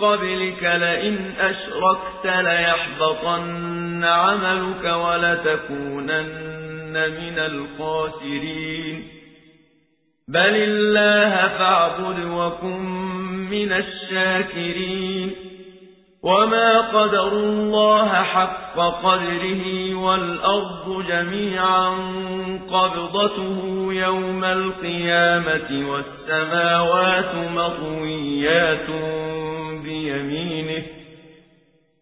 قبلك لئن أشركت ليحبطن عملك ولتكونن من الخاسرين. بل الله فاعبد وكن من الشاكرين. وما قدر الله حق قدره والأرض جميعا قبضته يوم القيامة والسماوات مطويات